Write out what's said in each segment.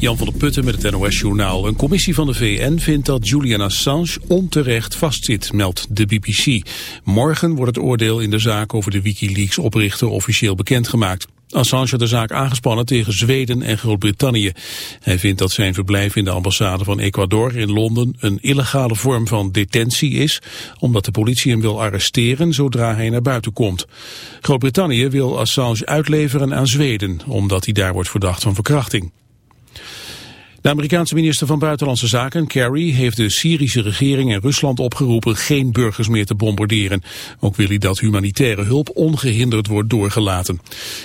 Jan van der Putten met het NOS-journaal. Een commissie van de VN vindt dat Julian Assange onterecht vastzit, meldt de BBC. Morgen wordt het oordeel in de zaak over de Wikileaks-oprichter officieel bekendgemaakt. Assange had de zaak aangespannen tegen Zweden en Groot-Brittannië. Hij vindt dat zijn verblijf in de ambassade van Ecuador in Londen een illegale vorm van detentie is, omdat de politie hem wil arresteren zodra hij naar buiten komt. Groot-Brittannië wil Assange uitleveren aan Zweden, omdat hij daar wordt verdacht van verkrachting. De Amerikaanse minister van Buitenlandse Zaken, Kerry, heeft de Syrische regering en Rusland opgeroepen geen burgers meer te bombarderen. Ook wil hij dat humanitaire hulp ongehinderd wordt doorgelaten.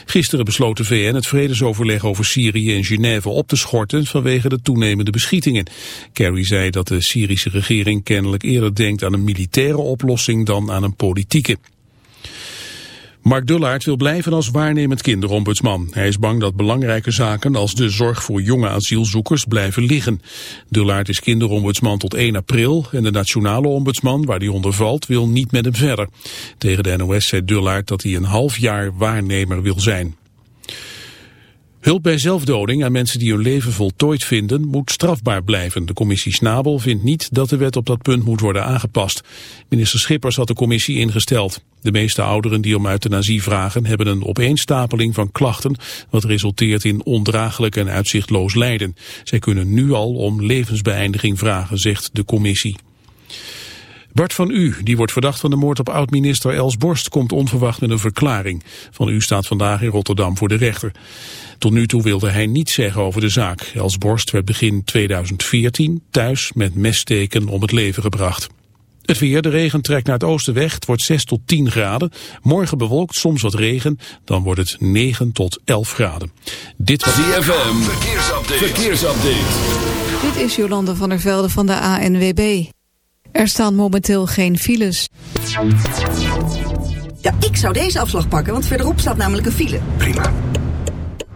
Gisteren besloot de VN het vredesoverleg over Syrië in Genève op te schorten vanwege de toenemende beschietingen. Kerry zei dat de Syrische regering kennelijk eerder denkt aan een militaire oplossing dan aan een politieke. Mark Dullaert wil blijven als waarnemend kinderombudsman. Hij is bang dat belangrijke zaken als de zorg voor jonge asielzoekers blijven liggen. Dullaert is kinderombudsman tot 1 april en de nationale ombudsman, waar hij onder valt, wil niet met hem verder. Tegen de NOS zei Dullaert dat hij een half jaar waarnemer wil zijn. Hulp bij zelfdoding aan mensen die hun leven voltooid vinden moet strafbaar blijven. De commissie Snabel vindt niet dat de wet op dat punt moet worden aangepast. Minister Schippers had de commissie ingesteld. De meeste ouderen die om euthanasie vragen hebben een opeenstapeling van klachten wat resulteert in ondraaglijk en uitzichtloos lijden. Zij kunnen nu al om levensbeëindiging vragen, zegt de commissie. Bart van U, die wordt verdacht van de moord op oud-minister Els Borst, komt onverwacht met een verklaring. Van U staat vandaag in Rotterdam voor de rechter. Tot nu toe wilde hij niets zeggen over de zaak. Els Borst werd begin 2014 thuis met messteken om het leven gebracht. Het weer, de regen trekt naar het oosten weg. Het wordt 6 tot 10 graden. Morgen bewolkt, soms wat regen. Dan wordt het 9 tot 11 graden. Dit was DFM. Verkeersupdate. Verkeersupdate. Dit is Jolande van der Velde van de ANWB. Er staan momenteel geen files. Ja, ik zou deze afslag pakken, want verderop staat namelijk een file. Prima.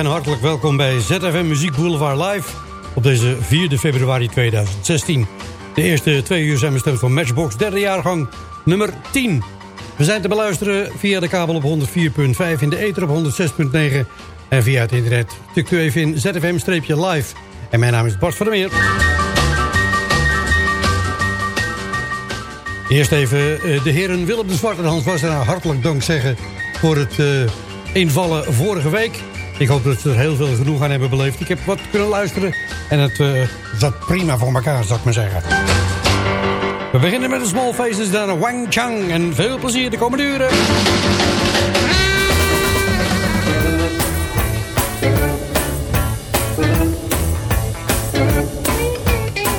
En hartelijk welkom bij ZFM Muziek Boulevard Live op deze 4 februari 2016. De eerste twee uur zijn bestemd voor Matchbox derde jaargang nummer 10. We zijn te beluisteren via de kabel op 104.5, in de ether op 106.9 en via het internet. Tikt u even in ZFM-live. En mijn naam is Bart van der Meer. Eerst even de heren Willem de Zwart en Hans Wassenaar hartelijk dank zeggen voor het uh, invallen vorige week. Ik hoop dat ze er heel veel genoeg aan hebben beleefd. Ik heb wat kunnen luisteren en het uh, zat prima voor elkaar, zou ik maar zeggen. We beginnen met de Small Faces, dan Wang Chang. En veel plezier de komende uren.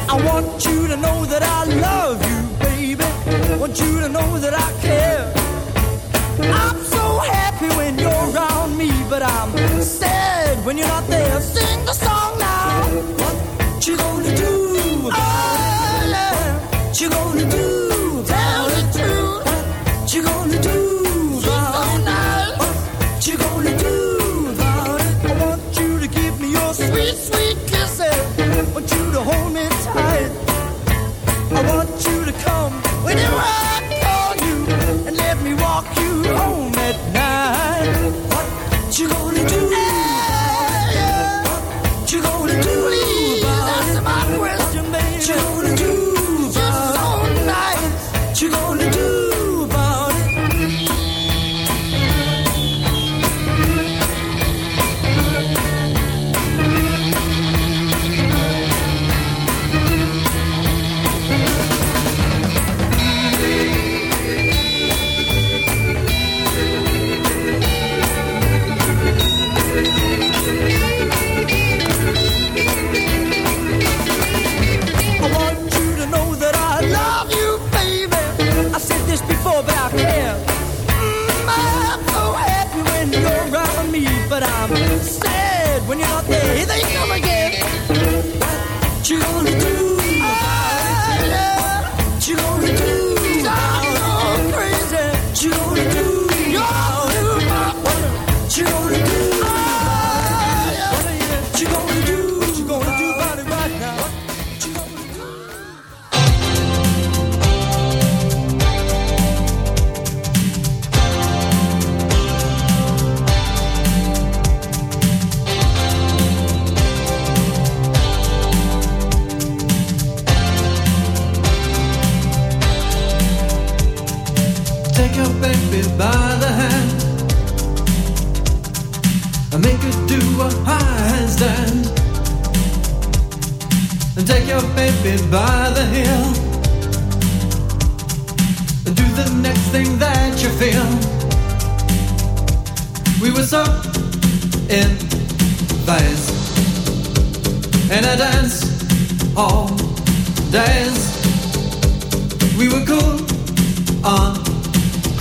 I want you to know that I love you, baby. want you to know that I care. Sing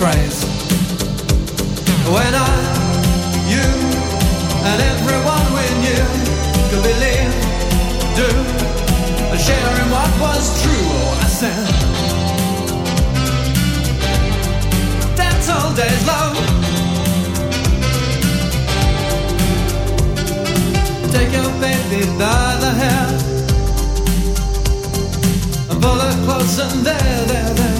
craze. When I, you, and everyone we knew could believe, do, and share in what was true. Oh, I said, dance all days long. Take your baby by the hair and pull her close and there, there, there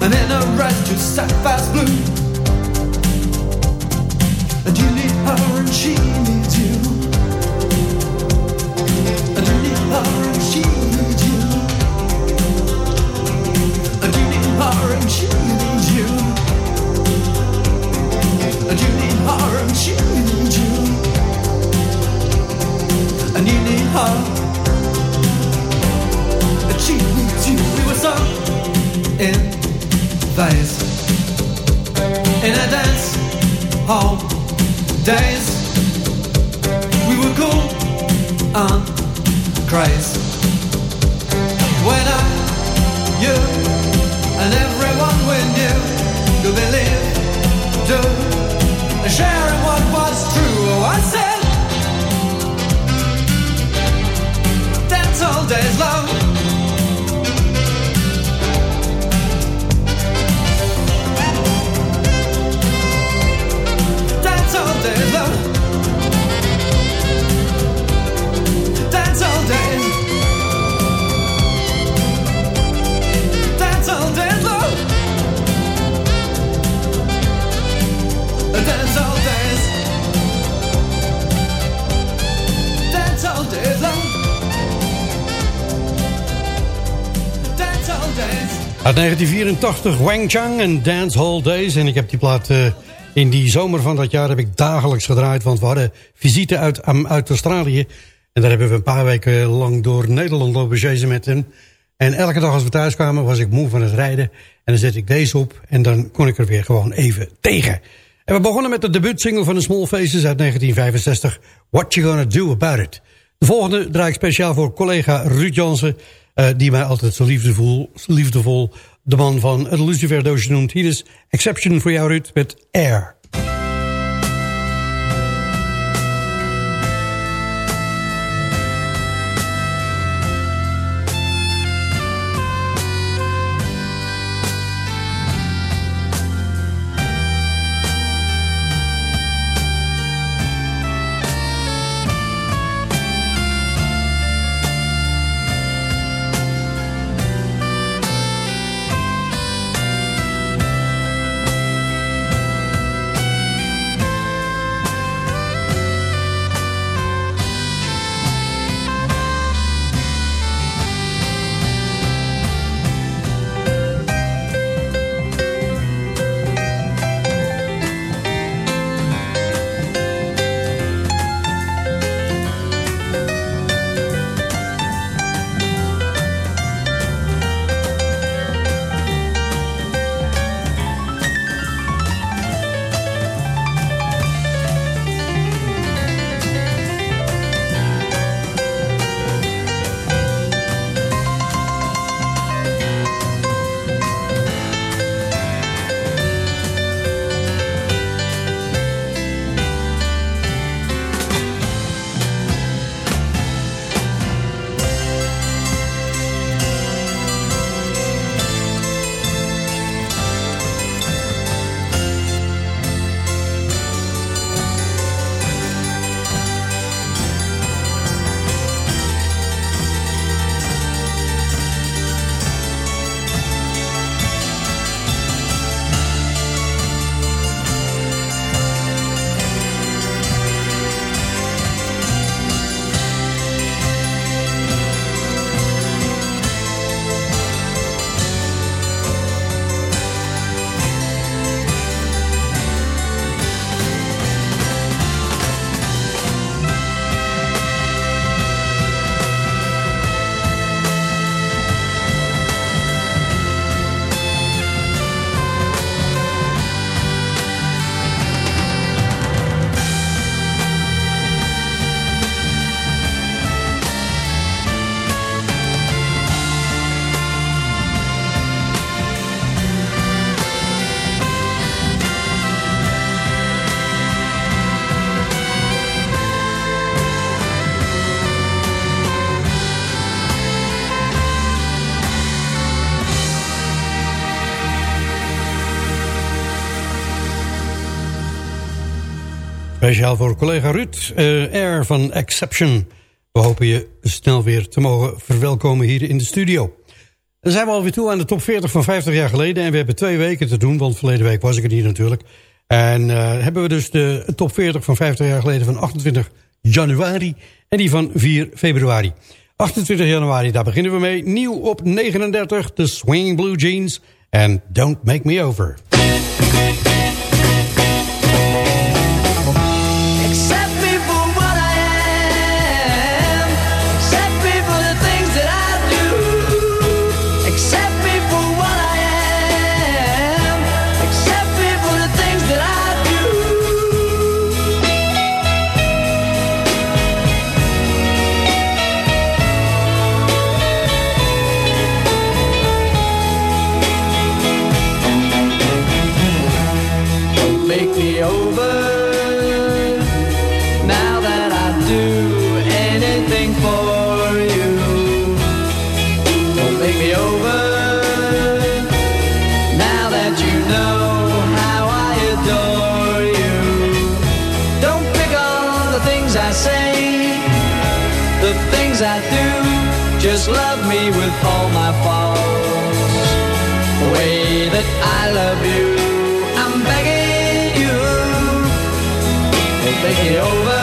and then a red to sapphire's blue. And you need her and she needs you. And you need her and she needs you. And you need her and she needs you. And you need her and she needs you. 1984, Wang Chang en Dance Hall Days. En ik heb die plaat uh, in die zomer van dat jaar heb ik dagelijks gedraaid. Want we hadden visite uit, uit Australië. En daar hebben we een paar weken lang door Nederland lopen met hem. En elke dag als we thuis kwamen was ik moe van het rijden. En dan zet ik deze op en dan kon ik er weer gewoon even tegen. En we begonnen met de debuutsingle van de Small Faces uit 1965. What You Gonna Do About It. De volgende draai ik speciaal voor collega Ruud Jansen... Uh, die mij altijd zo liefdevol, liefdevol de man van het Lucifer doosje noemt. Hier is Exception voor jou Ruud met Air. Voor collega Ruud, uh, Air van Exception. We hopen je snel weer te mogen verwelkomen hier in de studio. Dan zijn we alweer toe aan de top 40 van 50 jaar geleden. En we hebben twee weken te doen, want verleden week was ik er niet natuurlijk. En uh, hebben we dus de top 40 van 50 jaar geleden van 28 januari. En die van 4 februari. 28 januari, daar beginnen we mee. Nieuw op 39, de Swing Blue Jeans. En Don't Make Me Over. just love me with all my faults. The way that I love you, I'm begging you. Take me over.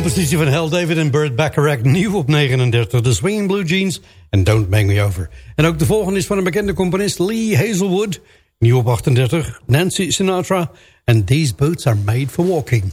Compositie van Hal David en Burt Bacharach, nieuw op 39. The Swinging Blue Jeans en Don't Make Me Over. En ook de volgende is van een bekende componist Lee Hazelwood. Nieuw op 38, Nancy Sinatra. And These Boots Are Made For Walking.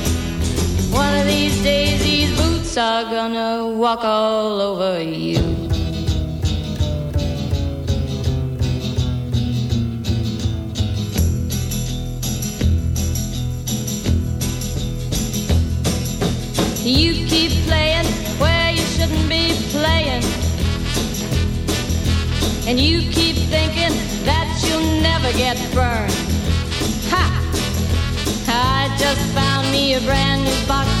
Boots are gonna walk all over you. You keep playing where you shouldn't be playing. And you keep thinking that you'll never get burned. Ha! I just found me a brand new box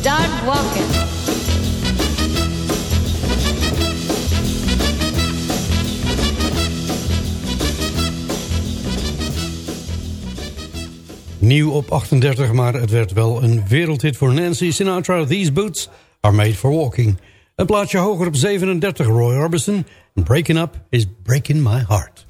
Start walking. Nieuw op 38, maar het werd wel een wereldhit voor Nancy Sinatra. These boots are made for walking. Een plaatsje hoger op 37, Roy Orbison. Breaking up is breaking my heart.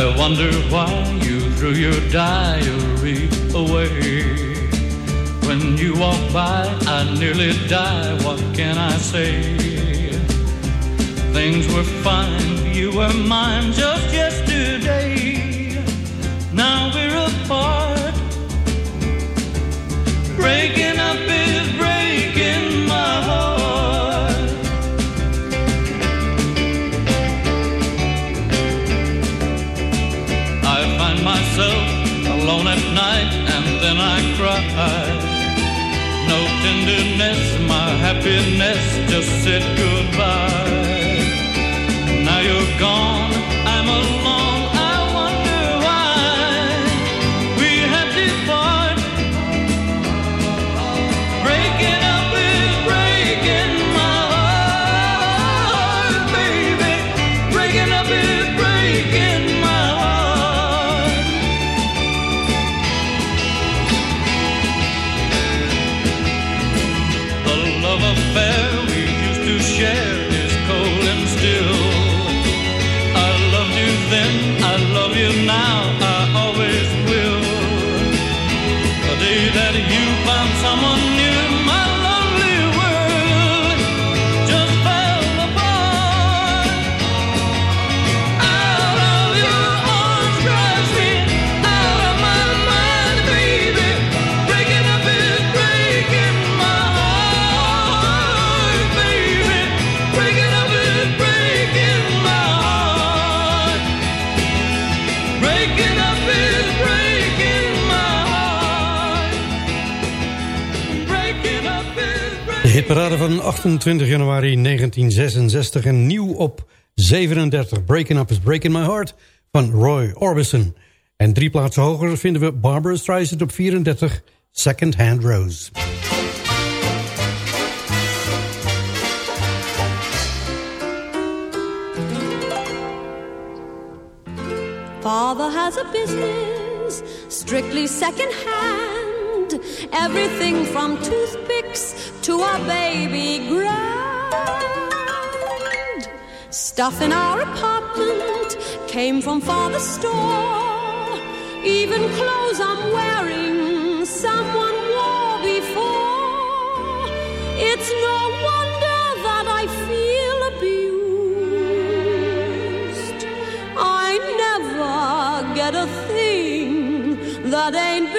I wonder why you threw your diary away. When you walk by, I nearly die. What can I say? Things were fine, you were mine just yesterday. Now we're apart. Tenderness, my happiness just said goodbye. Now you're gone, is De hitparade van 28 januari 1966 en nieuw op 37. Breaking Up is Breaking My Heart van Roy Orbison. En drie plaatsen hoger vinden we Barbara Streisand op 34, Second Hand Rose. Father has a business, strictly second hand. Everything from toothpicks to a baby grand. Stuff in our apartment came from father's store. Even clothes I'm wearing, someone wore before. It's no wonder that I feel abused. I never get a thing that ain't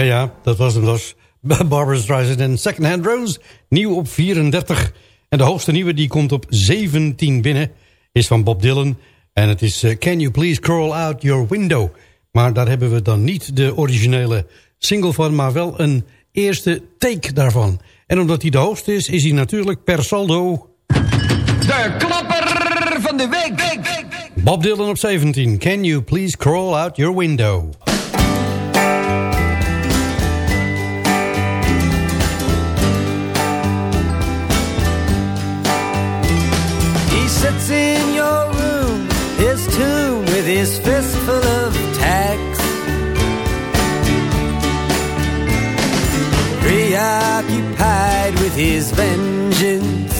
Ja, ja, dat was hem dus. Barbara Streisand en Second Hand Rose. Nieuw op 34. En de hoogste nieuwe die komt op 17 binnen. Is van Bob Dylan. En het is eh, Can You Please Crawl Out Your Window. Maar daar hebben we dan niet de originele single van. Maar wel een eerste take daarvan. En omdat hij de hoogste is, is hij natuurlijk per saldo... De klapper van de week. week, week, week. Bob Dylan op 17. Can You Please Crawl Out Your Window. With his fistful of tacks. Preoccupied with his vengeance.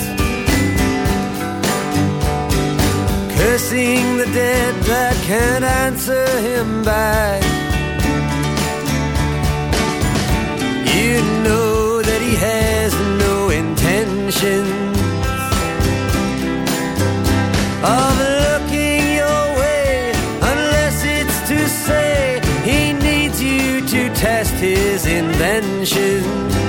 Cursing the dead that can't answer him back. You know that he has no intentions of invention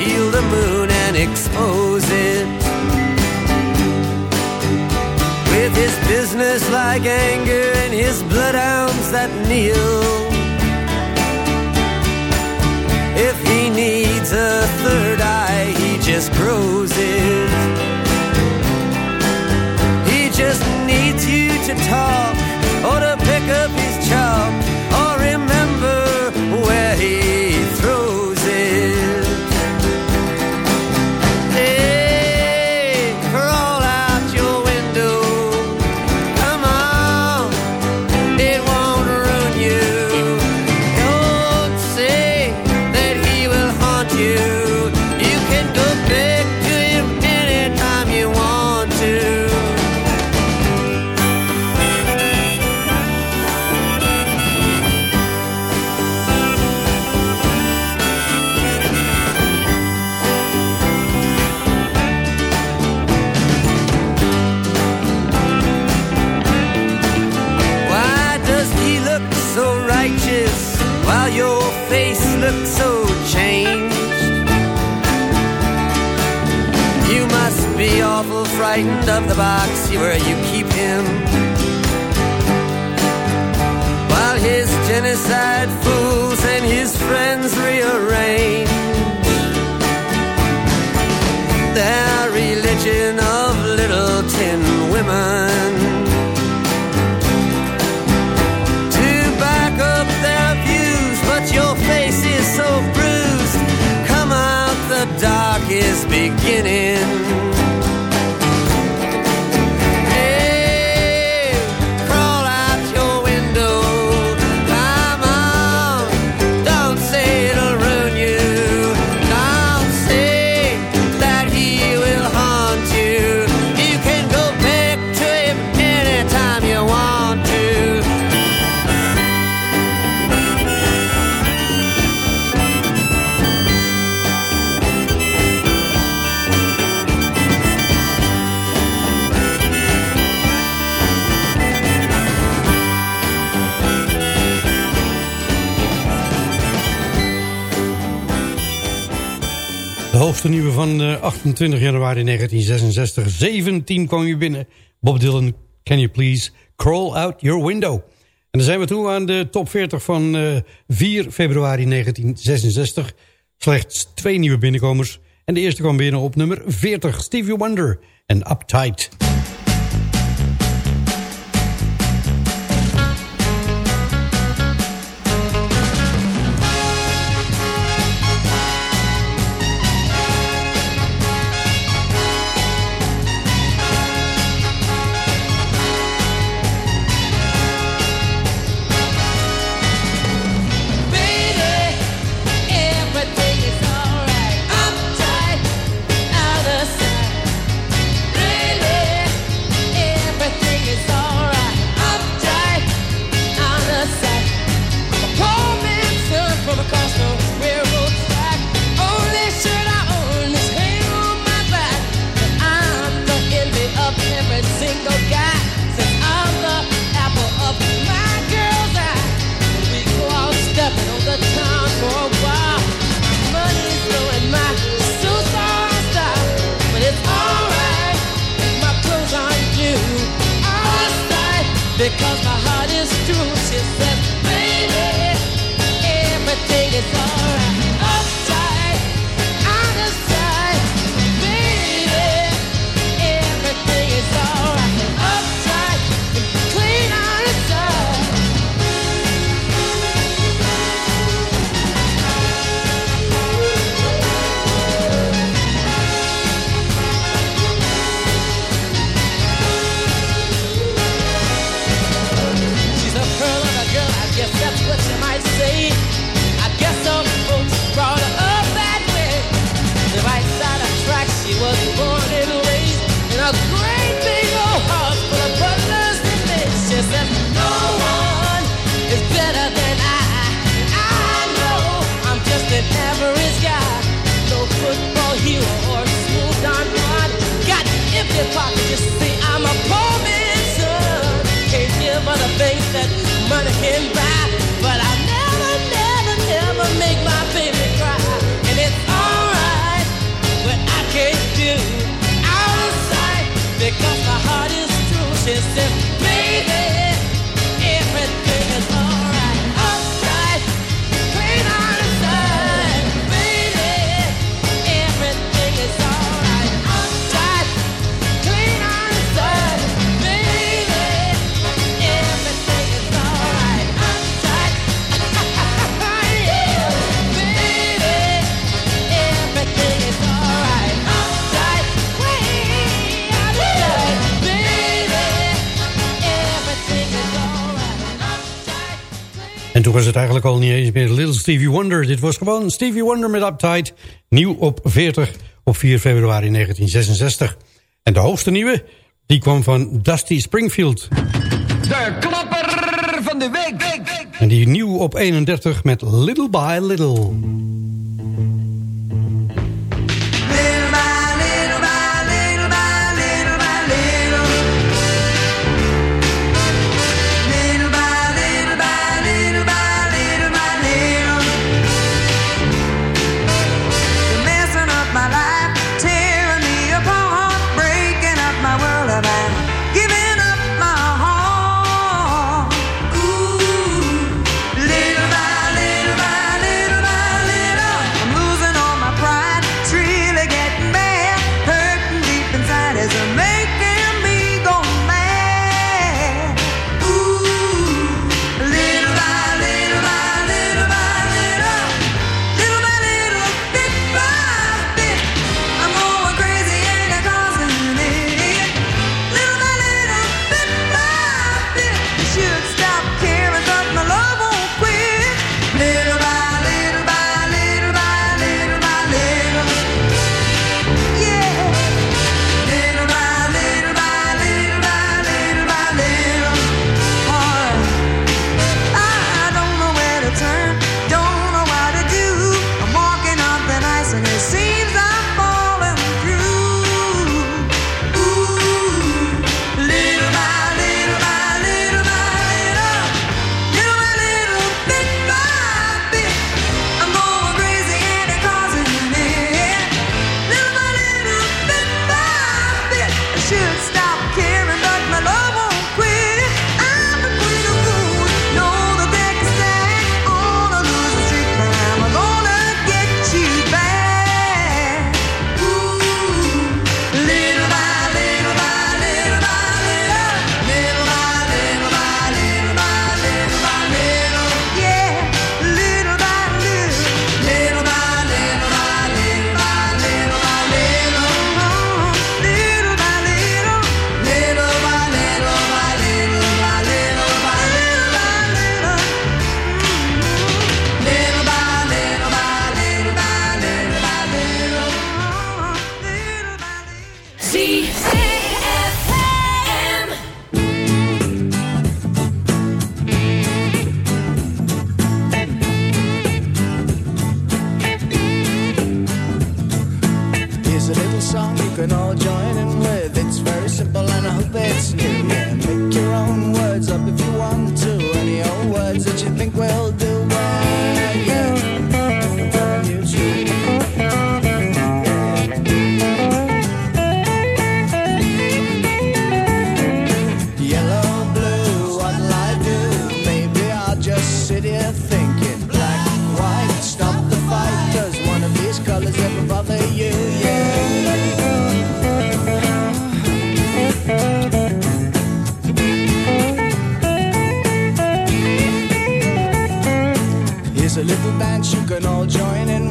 peel the moon and expose it. with his business like anger and his bloodhounds that kneel. If he needs a third eye, he just grows it. He just needs you to talk frightened of the box you keep him. Hoogste nieuwe van eh, 28 januari 1966. 17 kwam je binnen. Bob Dylan, Can You Please Crawl Out Your Window. En dan zijn we toe aan de top 40 van eh, 4 februari 1966. Slechts twee nieuwe binnenkomers. En de eerste kwam binnen op nummer 40. Stevie Wonder en Uptight. baby. was het eigenlijk al niet eens meer Little Stevie Wonder. Dit was gewoon Stevie Wonder met Uptight. Nieuw op 40 op 4 februari 1966. En de hoogste nieuwe, die kwam van Dusty Springfield. De klapper van de week. En die nieuw op 31 met Little by Little. There's a little band you can all join in.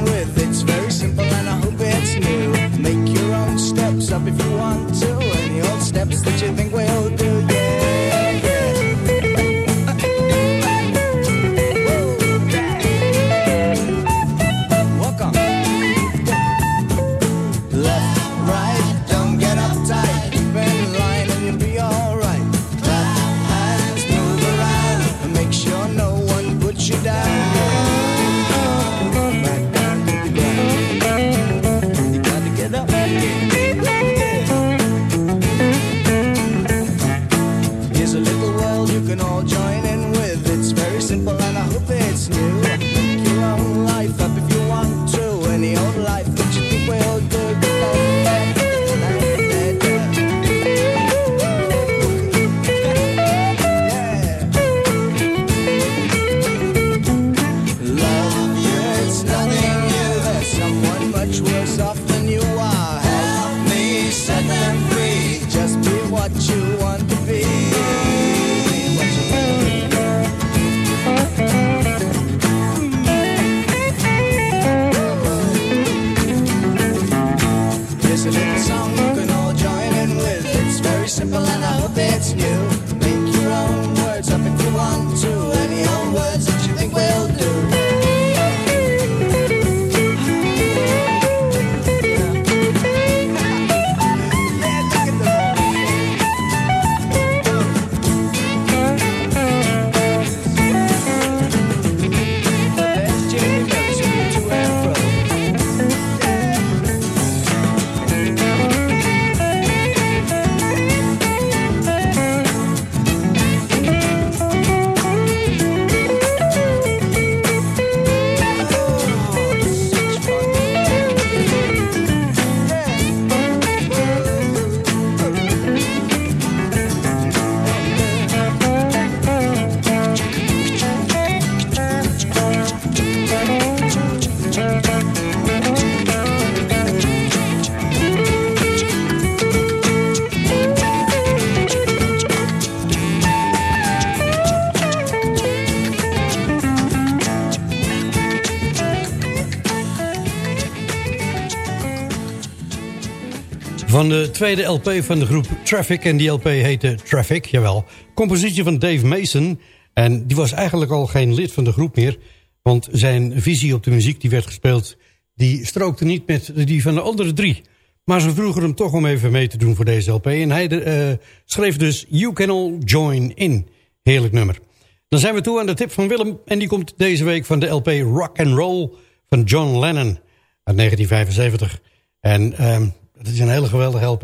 Tweede LP van de groep Traffic. En die LP heette Traffic, jawel. Compositie van Dave Mason. En die was eigenlijk al geen lid van de groep meer. Want zijn visie op de muziek die werd gespeeld... die strookte niet met die van de andere drie. Maar ze vroegen hem toch om even mee te doen voor deze LP. En hij eh, schreef dus You Can All Join In. Heerlijk nummer. Dan zijn we toe aan de tip van Willem. En die komt deze week van de LP Rock and Roll van John Lennon uit 1975. En ehm het is een hele geweldige LP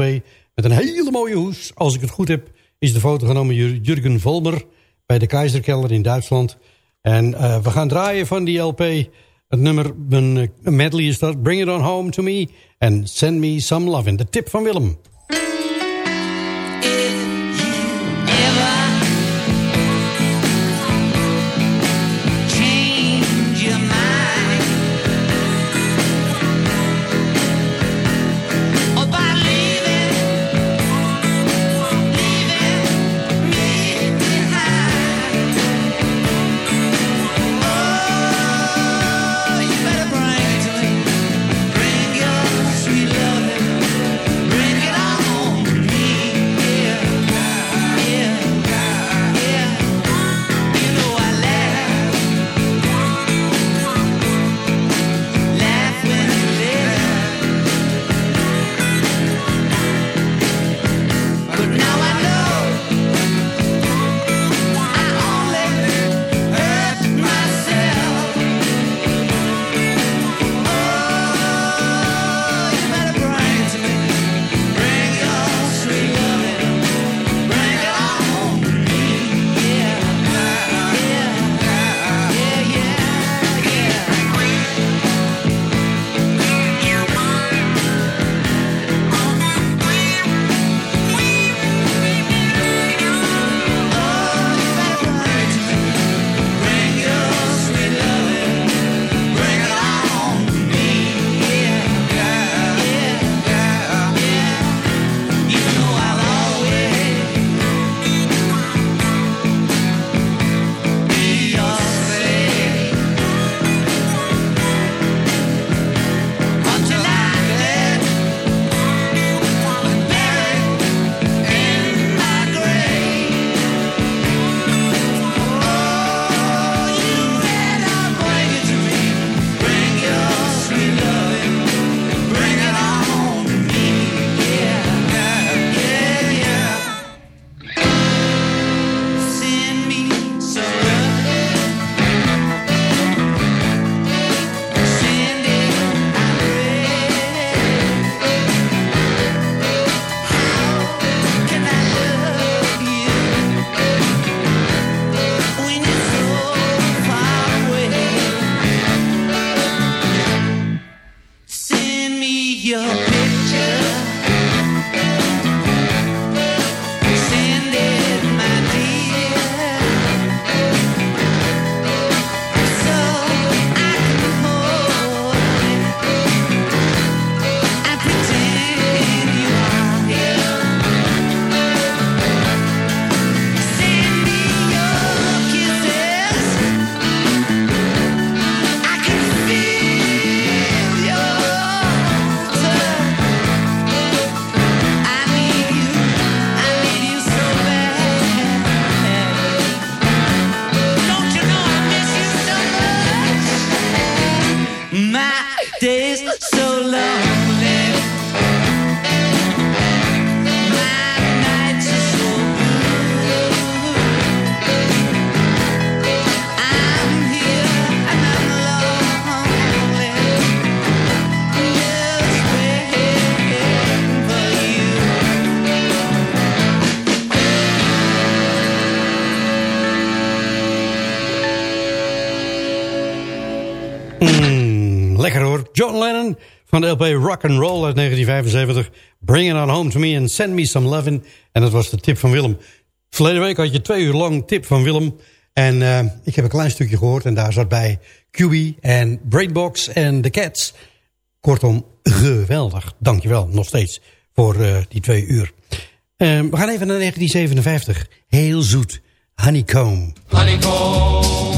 met een hele mooie hoes. Als ik het goed heb, is de foto genomen door Jurgen Volmer bij de Keizerkeller in Duitsland. En eh, we gaan draaien van die LP. Het nummer, een, eh, medley is dat. Bring it on home to me and send me some love. In de tip van Willem. 1975. Bring it on home to me and send me some loving. En dat was de tip van Willem. Verleden week had je twee uur lang tip van Willem. En uh, ik heb een klein stukje gehoord. En daar zat bij QB en Brainbox en The Cats. Kortom, geweldig. Dankjewel, nog steeds, voor uh, die twee uur. Uh, we gaan even naar 1957. Heel zoet. Honeycomb. Honeycomb.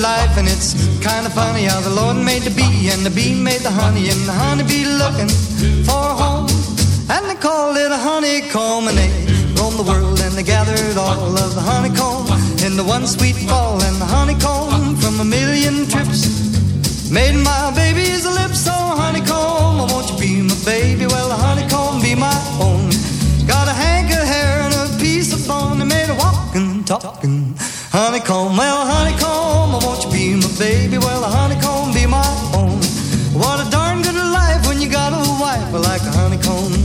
Life, and it's kind of funny how the Lord made the bee, and the bee made the honey, and the honeybee looking for a home. And they called it a honeycomb, and they roamed the world, and they gathered all of the honeycomb in the one sweet fall and the honeycomb from a million trips made my baby's lips so honeycomb. Oh, won't you be my baby? Well, the honeycomb be my own. Got a hank of hair and a piece of bone, they made a walking, talking honeycomb. Well, honeycomb, baby? Well, the honeycomb be my own. What a darn good life when you got a wife like a honeycomb.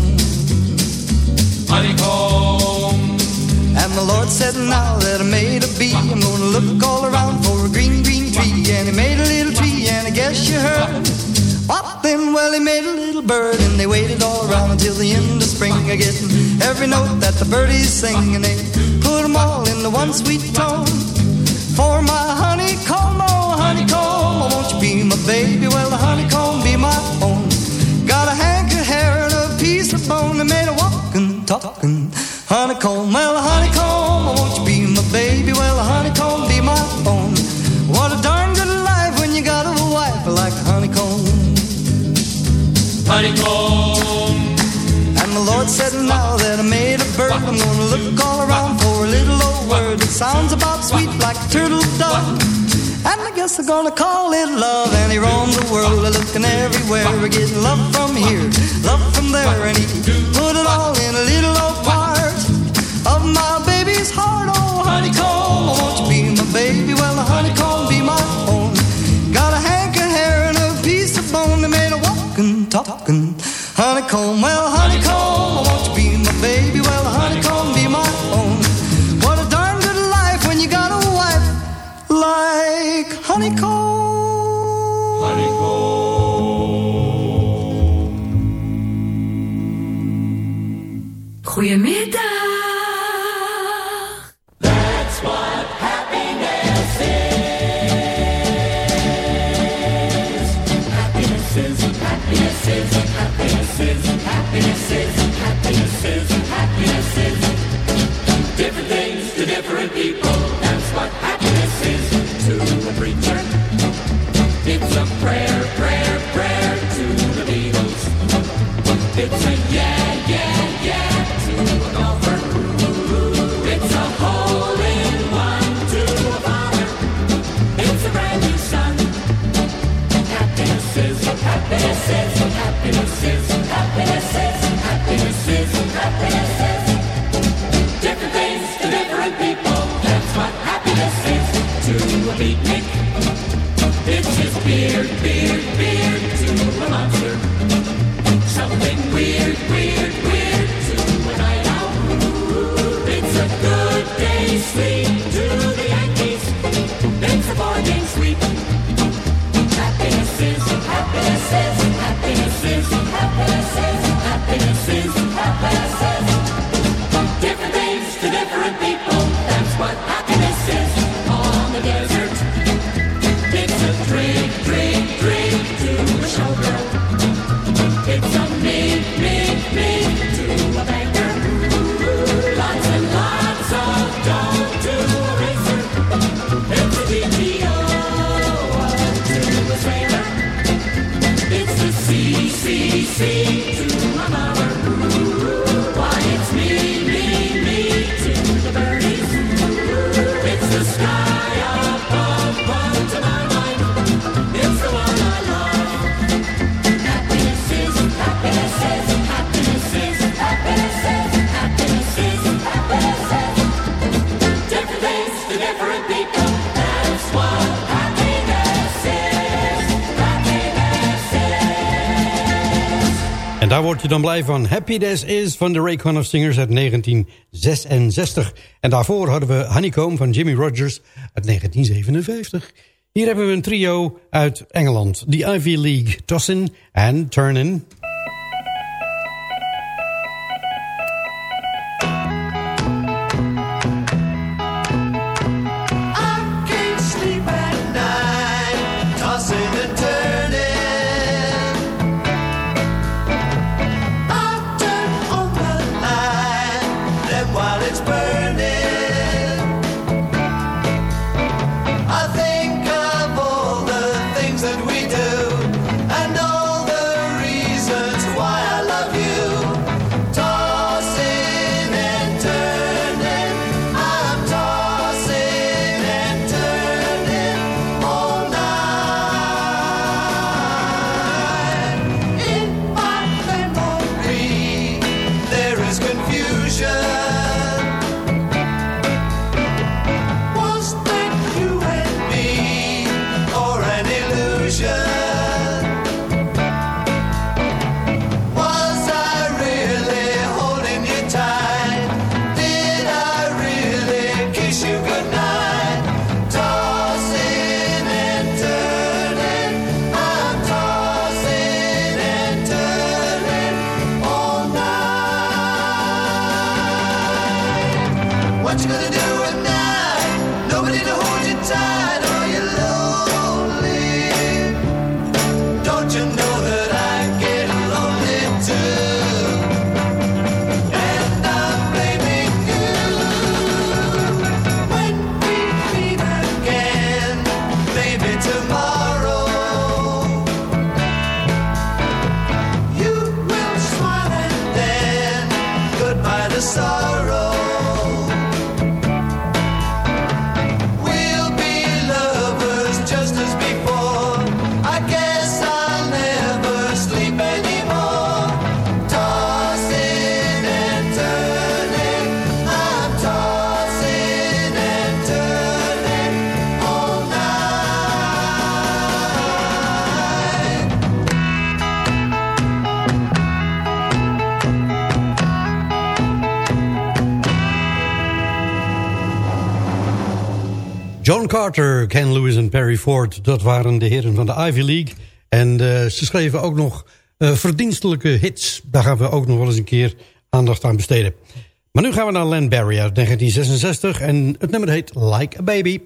Honeycomb. And the Lord said, now that I made a bee, I'm gonna look all around for a green, green tree. And he made a little tree, and I guess you heard. What then? Well, he made a little bird, and they waited all around until the end of spring. I get every note that the birdies sing, and they put them all in the one sweet tone. For my honeycomb, oh honeycomb, won't you be my baby? Well, the honeycomb be my own. Got a hank of hair and a piece of bone, they made a walking, talking honeycomb. Well, the honeycomb, won't you be my baby? Well, the honeycomb be my own. What a darn good life when you got a wife like a honeycomb. Honeycomb. And the Lord said, now that I made a bird, I'm gonna look all around for a little old word that sounds about sweet like a turtle dove. And I guess they're gonna call it love. And he roamed the world, looking everywhere, We're getting love from here, love from there, and he put it all in a little old part of my baby's heart. Oh, honeycomb, won't you be my baby? Well, honeycomb be my own. Got a hank of hair and a piece of bone that made a walking, talking honeycomb. Well, honeycomb, people. That's what happiness beard, beard je dan blij van. Happy Days Is van de Ray of Singers uit 1966. En daarvoor hadden we Honeycomb van Jimmy Rogers uit 1957. Hier hebben we een trio uit Engeland. The Ivy League, Tossin en Turnin. John Carter, Ken Lewis en Perry Ford... dat waren de heren van de Ivy League. En uh, ze schreven ook nog uh, verdienstelijke hits. Daar gaan we ook nog wel eens een keer aandacht aan besteden. Maar nu gaan we naar Len Barry uit 1966... en het nummer heet Like a Baby.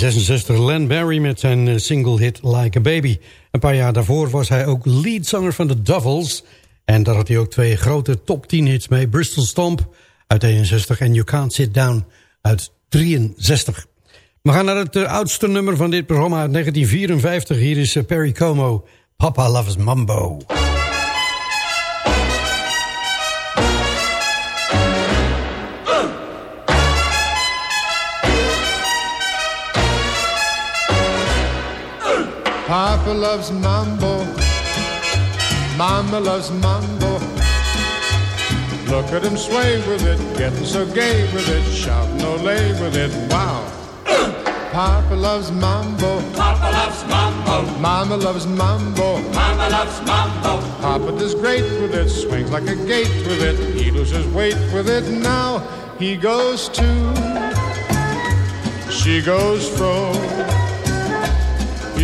1966 Len Barry met zijn eh, single hit Like a Baby. Een paar jaar daarvoor was hij ook leadzanger van de Duffels. En daar had hij ook twee grote top 10 hits mee. Bristol Stomp uit 61 en You Can't Sit Down uit 63. We gaan naar het uh, oudste nummer van dit programma uit 1954. Hier is uh, Perry Como, Papa Loves Mambo. Papa loves mambo. Mama loves mambo. Look at him sway with it, getting so gay with it, shouting Olay with it. Wow. Papa loves mambo. Papa loves mambo. Mama loves mambo. Mama loves mambo. Papa does great with it, swings like a gate with it. He loses weight with it. Now he goes to, she goes fro.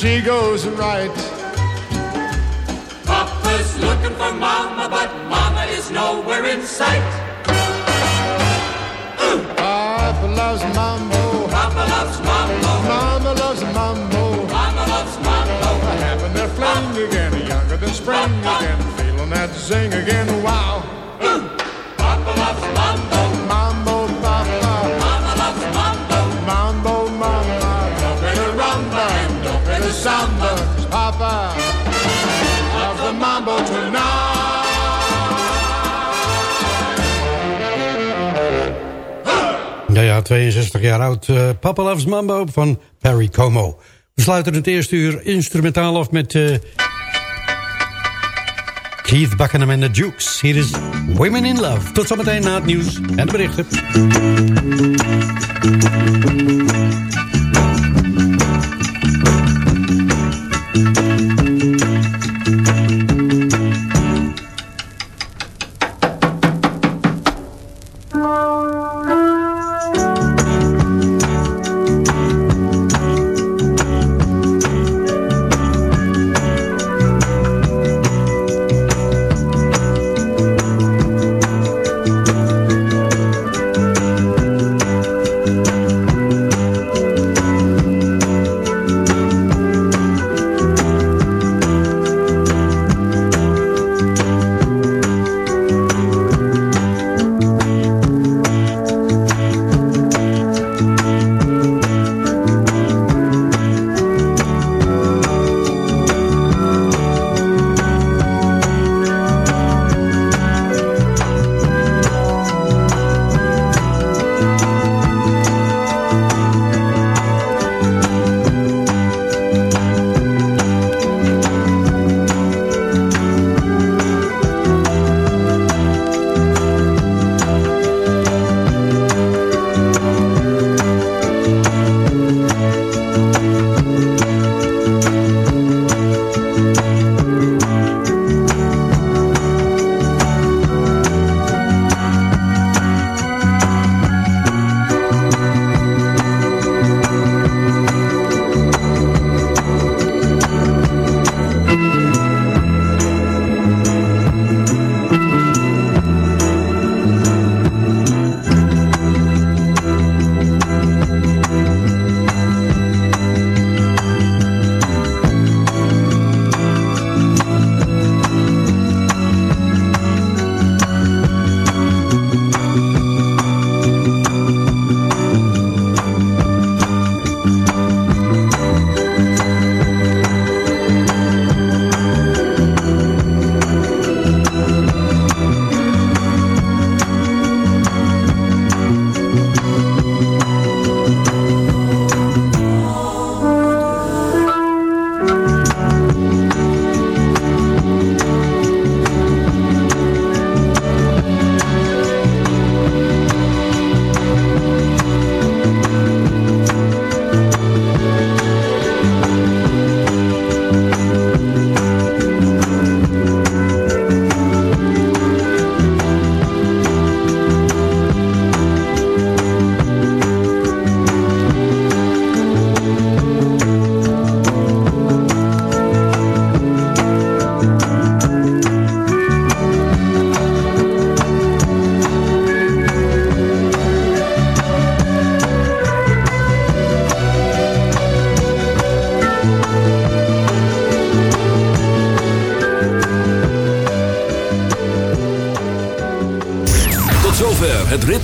She goes right. Papa's looking for Mama, but Mama is nowhere in sight. Uh. Papa loves mambo, Papa loves mambo. Mama loves mambo. Mama loves mambo. Having their fling again, younger than spring again, feeling that zing again. Wow. Ja, ja, 62 jaar oud. eh, Papa Loves Mambo van Perry Como. We sluiten het eerste uur instrumentaal af met... eh, Keith Buckingham en de Dukes. Hier is Women in Love. Tot zometeen na het nieuws en de berichten.